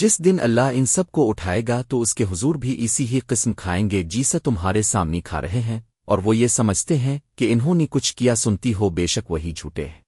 جس دن اللہ ان سب کو اٹھائے گا تو اس کے حضور بھی اسی ہی قسم کھائیں گے جیسا تمہارے سامنے کھا رہے ہیں اور وہ یہ سمجھتے ہیں کہ انہوں نے کچھ کیا سنتی ہو بے شک وہی جھوٹے ہیں۔